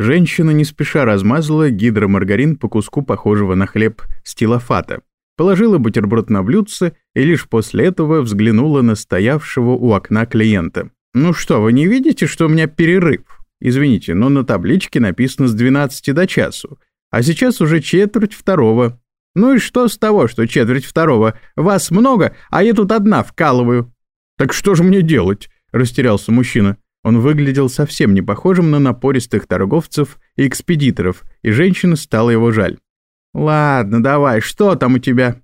Женщина не спеша размазала гидромаргарин по куску похожего на хлеб стилофата, положила бутерброд на блюдце и лишь после этого взглянула на стоявшего у окна клиента. «Ну что, вы не видите, что у меня перерыв? Извините, но на табличке написано с 12 до часу, а сейчас уже четверть второго. Ну и что с того, что четверть второго? Вас много, а я тут одна вкалываю». «Так что же мне делать?» – растерялся мужчина. Он выглядел совсем не похожим на напористых торговцев и экспедиторов, и женщина стала его жаль. «Ладно, давай, что там у тебя?»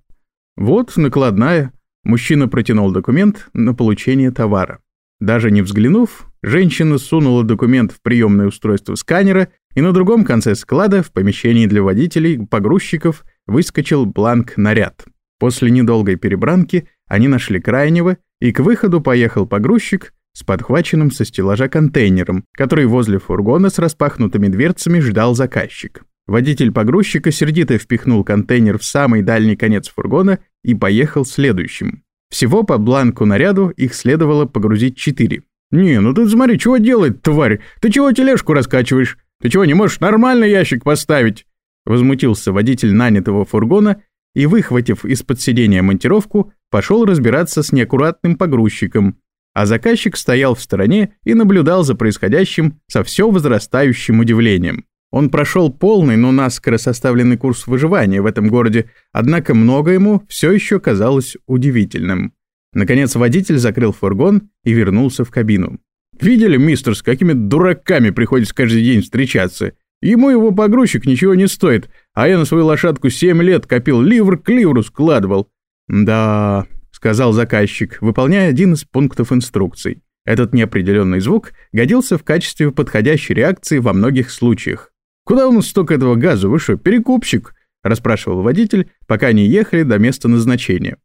«Вот, накладная». Мужчина протянул документ на получение товара. Даже не взглянув, женщина сунула документ в приемное устройство сканера, и на другом конце склада, в помещении для водителей, погрузчиков, выскочил бланк «Наряд». После недолгой перебранки они нашли крайнего, и к выходу поехал погрузчик с подхваченным со стеллажа контейнером, который возле фургона с распахнутыми дверцами ждал заказчик. Водитель погрузчика сердито впихнул контейнер в самый дальний конец фургона и поехал следующим. Всего по бланку наряду их следовало погрузить четыре. «Не, ну ты смотри, чего делает, тварь? Ты чего тележку раскачиваешь? Ты чего, не можешь нормальный ящик поставить?» Возмутился водитель нанятого фургона и, выхватив из-под сидения монтировку, пошел разбираться с неаккуратным погрузчиком, а заказчик стоял в стороне и наблюдал за происходящим со все возрастающим удивлением. Он прошел полный, но наскоро составленный курс выживания в этом городе, однако много ему все еще казалось удивительным. Наконец водитель закрыл фургон и вернулся в кабину. «Видели, мистер, с какими дураками приходится каждый день встречаться? Ему его погрузчик ничего не стоит, а я на свою лошадку семь лет копил, ливр к ливру складывал». «Да», — сказал заказчик, выполняя один из пунктов инструкций. Этот неопределенный звук годился в качестве подходящей реакции во многих случаях. «Куда у нас столько этого газа? Вы что, перекупщик?» – расспрашивал водитель, пока они ехали до места назначения.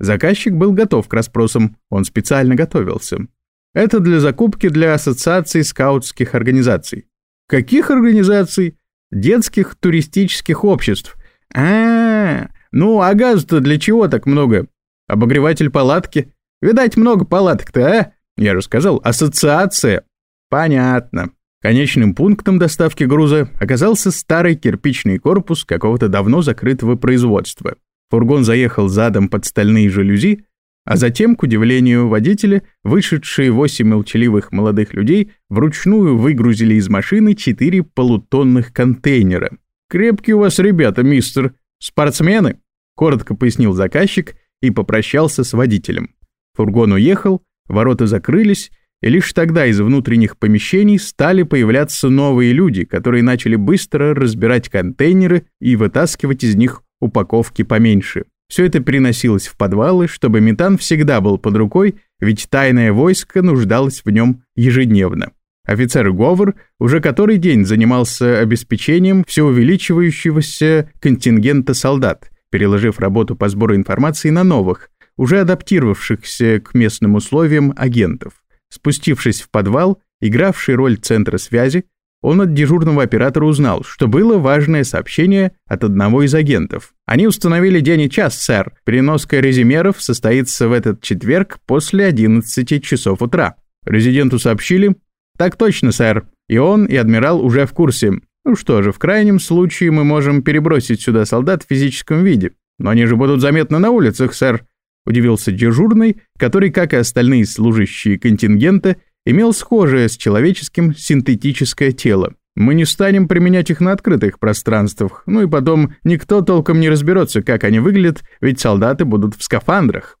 Заказчик был готов к расспросам, он специально готовился. Это для закупки для ассоциации скаутских организаций. Каких организаций? Детских туристических обществ. А, -а, -а ну а газа-то для чего так много? Обогреватель палатки? Видать, много палаток-то, а? Я же сказал, ассоциация. Понятно. Конечным пунктом доставки груза оказался старый кирпичный корпус какого-то давно закрытого производства. Фургон заехал задом под стальные жалюзи, а затем, к удивлению водителя, вышедшие восемь молчаливых молодых людей вручную выгрузили из машины четыре полутонных контейнера. «Крепкие у вас ребята, мистер. Спортсмены?» — коротко пояснил заказчик и попрощался с водителем. Фургон уехал, ворота закрылись, и лишь тогда из внутренних помещений стали появляться новые люди, которые начали быстро разбирать контейнеры и вытаскивать из них упаковки поменьше. Все это переносилось в подвалы, чтобы метан всегда был под рукой, ведь тайное войско нуждалось в нем ежедневно. Офицер Говор уже который день занимался обеспечением все увеличивающегося контингента солдат, переложив работу по сбору информации на новых, уже адаптировавшихся к местным условиям агентов. Спустившись в подвал, игравший роль центра связи, он от дежурного оператора узнал, что было важное сообщение от одного из агентов. Они установили день и час, сэр. Переноска резюмеров состоится в этот четверг после 11 часов утра. Резиденту сообщили? Так точно, сэр. И он, и адмирал уже в курсе. Ну что же, в крайнем случае мы можем перебросить сюда солдат в физическом виде. Но они же будут заметны на улицах, сэр. Удивился дежурный, который, как и остальные служащие контингента, имел схожее с человеческим синтетическое тело. Мы не станем применять их на открытых пространствах, ну и потом никто толком не разберется, как они выглядят, ведь солдаты будут в скафандрах.